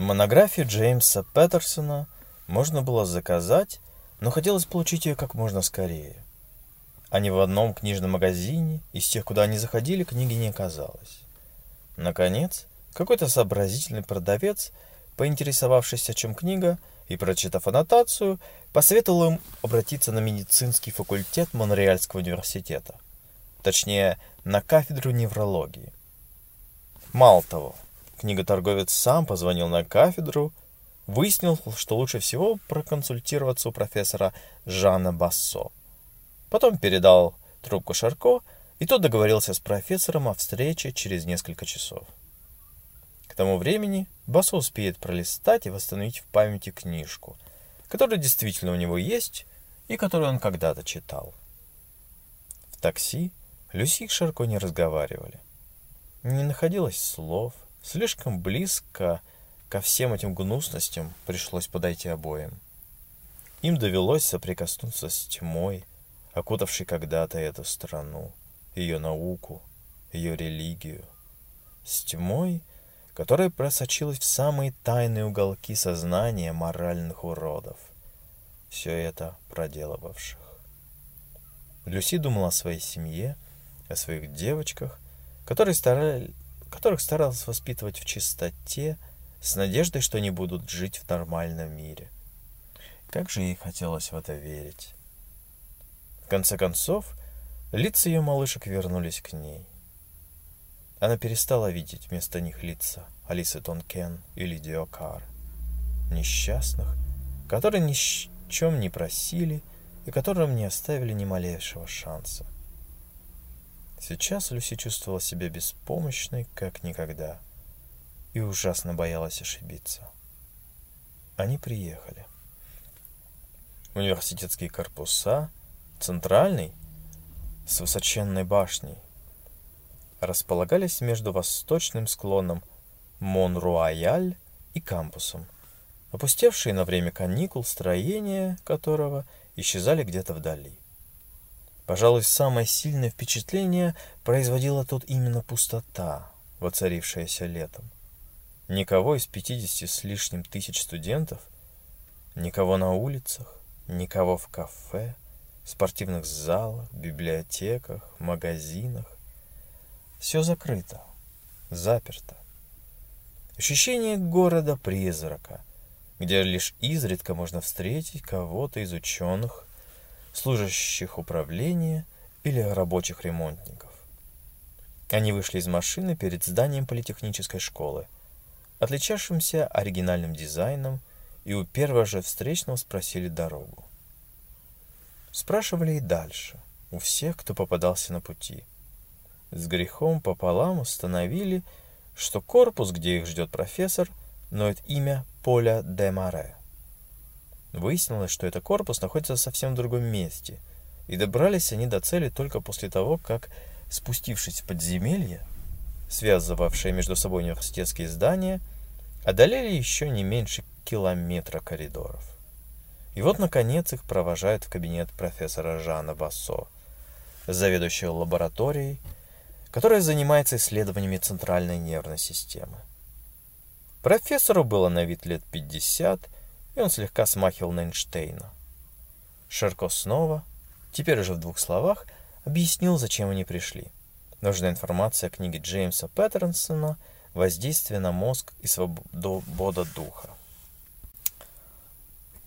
Монографию Джеймса Петерсона можно было заказать, но хотелось получить ее как можно скорее. А ни в одном книжном магазине из тех, куда они заходили, книги не оказалось. Наконец, какой-то сообразительный продавец, поинтересовавшись, о чем книга, и прочитав аннотацию, посоветовал им обратиться на медицинский факультет Монреальского университета. Точнее, на кафедру неврологии. Мало того, книготорговец сам позвонил на кафедру, выяснил, что лучше всего проконсультироваться у профессора Жана Бассо. Потом передал трубку Шарко, и тот договорился с профессором о встрече через несколько часов. К тому времени Бассо успеет пролистать и восстановить в памяти книжку, которая действительно у него есть и которую он когда-то читал. В такси Люси и Шарко не разговаривали. Не находилось слов, слишком близко ко всем этим гнусностям пришлось подойти обоим. Им довелось соприкоснуться с тьмой, окутавшей когда-то эту страну, ее науку, ее религию. С тьмой, которая просочилась в самые тайные уголки сознания моральных уродов, все это проделывавших. Люси думала о своей семье, о своих девочках, которые старали, которых старалась воспитывать в чистоте, с надеждой, что они будут жить в нормальном мире. Как же ей хотелось в это верить. В конце концов, лица ее малышек вернулись к ней. Она перестала видеть вместо них лица Алисы Тонкен и Лидии Окар, несчастных, которые ни с чем не просили и которым не оставили ни малейшего шанса. Сейчас Люси чувствовала себя беспомощной, как никогда, и ужасно боялась ошибиться. Они приехали. Университетские корпуса, центральный, с высоченной башней, располагались между восточным склоном Мон-Руаяль и кампусом, опустевшие на время каникул строения которого исчезали где-то вдали. Пожалуй, самое сильное впечатление производила тут именно пустота, воцарившаяся летом. Никого из 50 с лишним тысяч студентов, никого на улицах, никого в кафе, спортивных залах, библиотеках, магазинах. Все закрыто, заперто. Ощущение города-призрака, где лишь изредка можно встретить кого-то из ученых, служащих управления или рабочих ремонтников. Они вышли из машины перед зданием политехнической школы, отличавшимся оригинальным дизайном, и у первого же встречного спросили дорогу. Спрашивали и дальше, у всех, кто попадался на пути. С грехом пополам установили, что корпус, где их ждет профессор, ноет имя Поля де Маре. Выяснилось, что этот корпус находится совсем в другом месте, и добрались они до цели только после того, как, спустившись в подземелье, связывавшие между собой университетские здания, одолели еще не меньше километра коридоров. И вот, наконец, их провожают в кабинет профессора Жана Бассо, заведующего лабораторией, которая занимается исследованиями центральной нервной системы. Профессору было на вид лет 50, он слегка смахивал на Эйнштейна. Шерко снова, теперь уже в двух словах, объяснил, зачем они пришли. Нужна информация о книге Джеймса Паттерсона «Воздействие на мозг и свобода духа».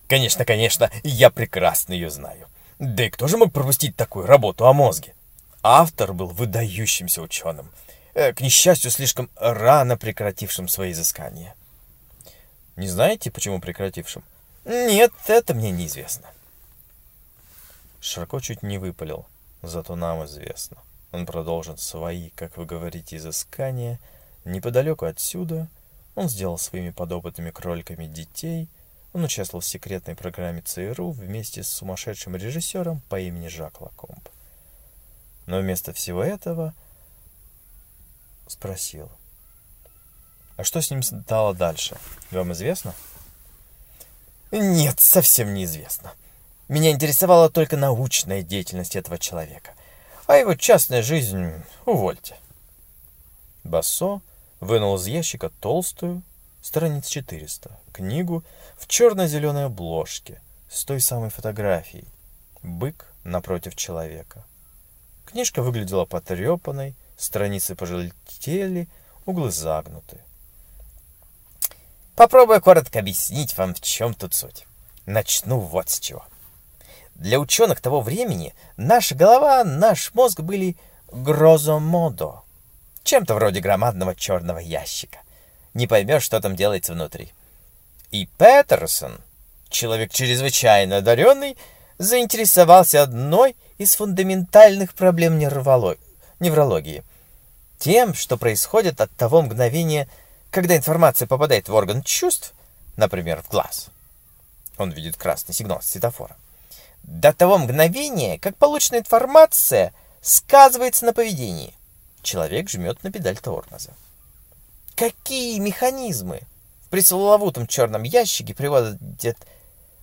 Конечно, конечно, я прекрасно ее знаю. Да и кто же мог пропустить такую работу о мозге? Автор был выдающимся ученым, э, к несчастью, слишком рано прекратившим свои изыскания. Не знаете, почему прекратившим? Нет, это мне неизвестно. Широко чуть не выпалил, зато нам известно. Он продолжит свои, как вы говорите, изыскания. Неподалеку отсюда он сделал своими подопытными кроликами детей. Он участвовал в секретной программе ЦРУ вместе с сумасшедшим режиссером по имени Жак Лакомб. Но вместо всего этого спросил — а что с ним стало дальше? Вам известно? Нет, совсем неизвестно. Меня интересовала только научная деятельность этого человека. А его частная жизнь увольте. Бассо вынул из ящика толстую, страниц 400, книгу в черно-зеленой обложке с той самой фотографией. Бык напротив человека. Книжка выглядела потрепанной, страницы пожелтели, углы загнуты. Попробую коротко объяснить вам, в чем тут суть. Начну вот с чего. Для ученых того времени наша голова, наш мозг были грозомодо, чем-то вроде громадного черного ящика. Не поймешь, что там делается внутри. И Петерсон, человек чрезвычайно одаренный, заинтересовался одной из фундаментальных проблем неврологии. Тем, что происходит от того мгновения, когда информация попадает в орган чувств, например, в глаз. Он видит красный сигнал светофора. До того мгновения, как полученная информация сказывается на поведении. Человек жмет на педаль тормоза. Какие механизмы в пресловутом черном ящике приводят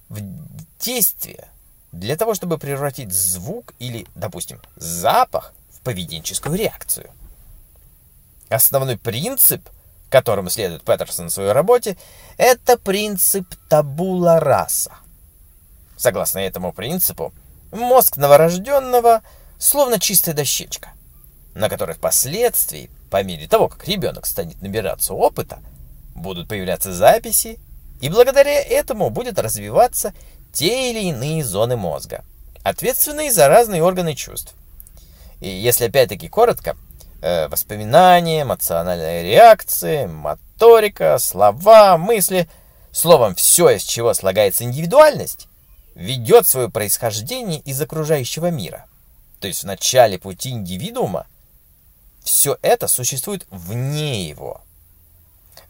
в действие для того, чтобы превратить звук или, допустим, запах в поведенческую реакцию? Основной принцип, которому следует Петерсон в своей работе, это принцип табула раса. Согласно этому принципу, мозг новорожденного словно чистая дощечка, на которой впоследствии, по мере того, как ребенок станет набираться опыта, будут появляться записи, и благодаря этому будет развиваться те или иные зоны мозга, ответственные за разные органы чувств. И если опять-таки коротко, э, воспоминания, эмоциональная реакция, моторика, слова, мысли, словом, все, из чего слагается индивидуальность, ведет свое происхождение из окружающего мира. То есть в начале пути индивидуума все это существует вне его.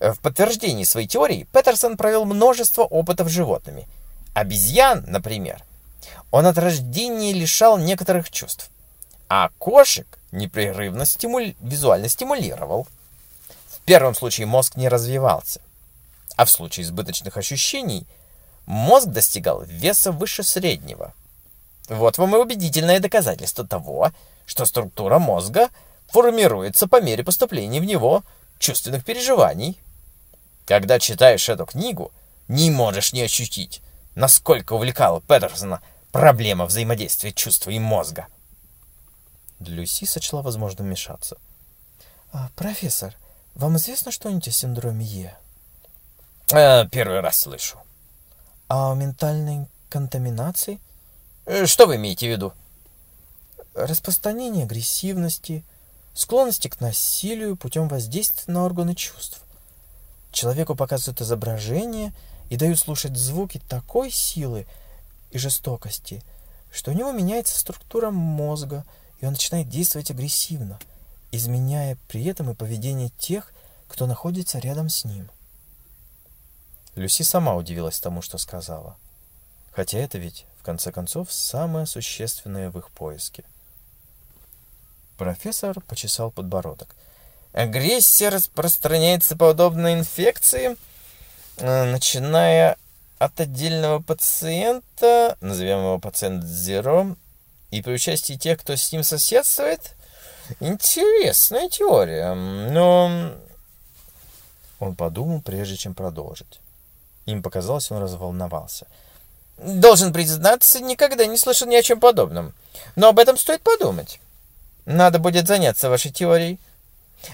В подтверждении своей теории Петерсон провел множество опытов с животными. Обезьян, например, он от рождения лишал некоторых чувств, а кошек непрерывно стимуль... визуально стимулировал. В первом случае мозг не развивался, а в случае избыточных ощущений мозг достигал веса выше среднего. Вот вам и убедительное доказательство того, что структура мозга формируется по мере поступления в него чувственных переживаний. Когда читаешь эту книгу, не можешь не ощутить, насколько увлекала Петерсона проблема взаимодействия чувства и мозга. Люси сочла возможным вмешаться. А, «Профессор, вам известно что-нибудь о синдроме Е?» э, «Первый раз слышу». «А о ментальной контаминации?» Э, что вы имеете в виду? Распространение агрессивности, склонности к насилию путем воздействия на органы чувств. Человеку показывают изображение и дают слушать звуки такой силы и жестокости, что у него меняется структура мозга, и он начинает действовать агрессивно, изменяя при этом и поведение тех, кто находится рядом с ним. Люси сама удивилась тому, что сказала. Хотя это ведь в конце концов, самое существенное в их поиске. Профессор почесал подбородок. Агрессия распространяется подобно инфекции, э, начиная от отдельного пациента, назовем его пациент Зеро, и при участии тех, кто с ним соседствует. Интересная теория, но... Он подумал, прежде чем продолжить. Им показалось, он разволновался. — Должен признаться, никогда не слышал ни о чем подобном. Но об этом стоит подумать. Надо будет заняться вашей теорией.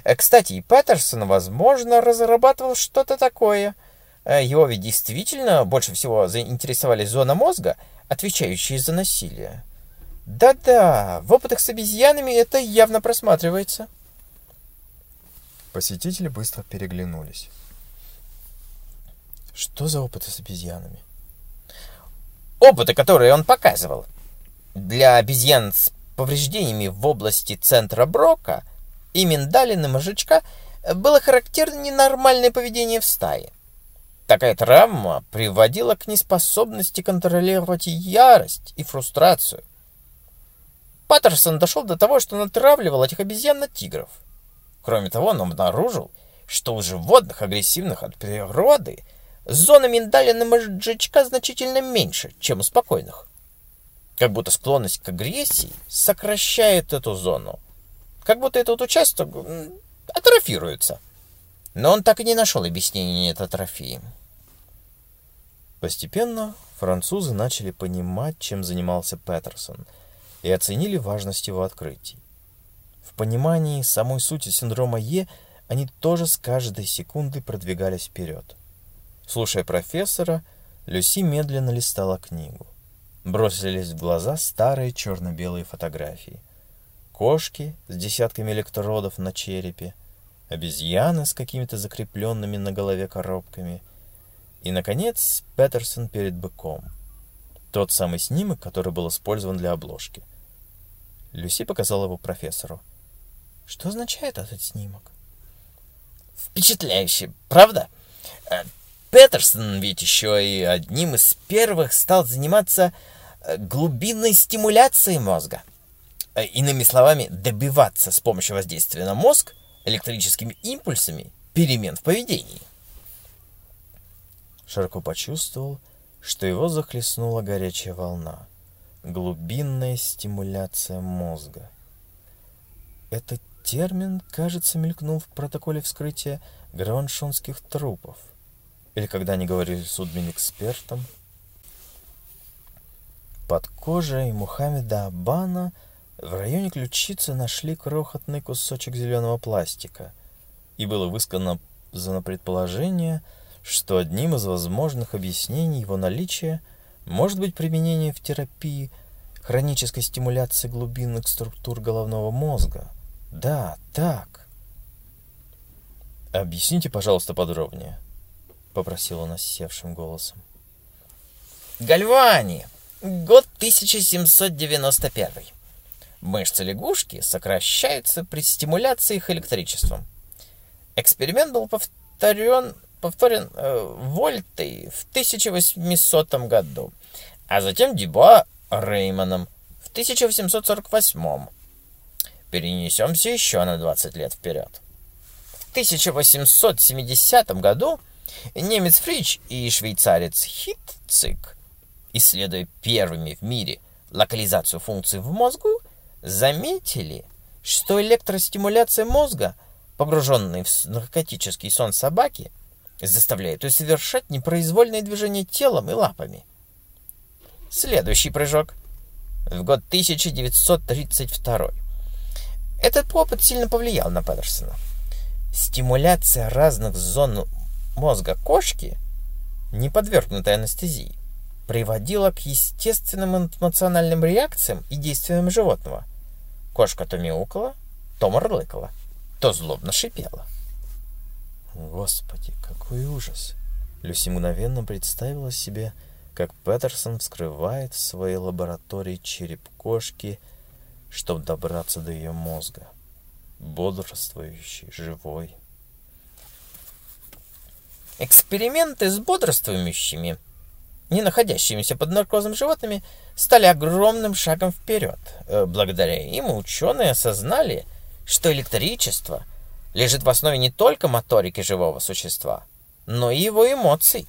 Э, кстати, и Петерсон, возможно, разрабатывал что-то такое. Э, его ведь действительно больше всего заинтересовали зона мозга, отвечающие за насилие. Да-да, в опытах с обезьянами это явно просматривается. Посетители быстро переглянулись. Что за опыты с обезьянами? опыты, которые он показывал. Для обезьян с повреждениями в области центра Брока и миндалины мозжечка было характерно ненормальное поведение в стае. Такая травма приводила к неспособности контролировать ярость и фрустрацию. Паттерсон дошел до того, что натравливал этих обезьян на тигров. Кроме того, он обнаружил, что у животных, агрессивных от природы, зона миндалина жечка значительно меньше, чем у спокойных. Как будто склонность к агрессии сокращает эту зону. Как будто этот участок атрофируется. но он так и не нашел объяснения этой атрофии. Постепенно французы начали понимать, чем занимался Петерсон, и оценили важность его открытий. В понимании самой сути синдрома Е они тоже с каждой секунды продвигались вперед. Слушая профессора, Люси медленно листала книгу. Бросились в глаза старые черно-белые фотографии. Кошки с десятками электродов на черепе, обезьяны с какими-то закрепленными на голове коробками — и, наконец, Петерсон перед быком. Тот самый снимок, который был использован для обложки. Люси показала его профессору. Что означает этот снимок? Впечатляюще, правда? Э, Петерсон ведь еще и одним из первых стал заниматься э, глубинной стимуляцией мозга. Э, иными словами, добиваться с помощью воздействия на мозг электрическими импульсами перемен в поведении. Широко почувствовал, что его захлестнула горячая волна. Глубинная стимуляция мозга. Этот термин, кажется, мелькнул в протоколе вскрытия граншонских трупов. Или когда они говорили с судмин-экспертом. Под кожей Мухаммеда Абана в районе ключицы нашли крохотный кусочек зеленого пластика, и было высказано предположение, что одним из возможных объяснений его наличия может быть применение в терапии хронической стимуляции глубинных структур головного мозга. Да, так. Объясните, пожалуйста, подробнее, попросил он осевшим голосом. Гальвани. Год 1791. Мышцы лягушки сокращаются при стимуляции их электричеством. Эксперимент был повторен повторен э, Вольтой в 1800 году, а затем Дюбуа Реймоном в 1848. Перенесемся еще на 20 лет вперед. В 1870 году немец Фрич и швейцарец Хитцик, исследуя первыми в мире локализацию функций в мозгу, заметили, что электростимуляция мозга, погруженной в наркотический сон собаки, заставляет ее совершать непроизвольные движения телом и лапами. Следующий прыжок. В год 1932. Этот опыт сильно повлиял на Петерсона. Стимуляция разных зон мозга кошки, не подвергнутой анестезии, приводила к естественным эмоциональным реакциям и действиям животного. Кошка то мяукала, то мурлыкала, то злобно шипела. Господи, какой ужас! Люси мгновенно представила себе, как Петерсон вскрывает в своей лаборатории череп кошки, чтобы добраться до ее мозга. Бодрствующий, живой. Эксперименты с бодрствующими, не находящимися под наркозом животными, стали огромным шагом вперед. Э, благодаря им ученые осознали, что электричество — лежит в основе не только моторики живого существа, но и его эмоций.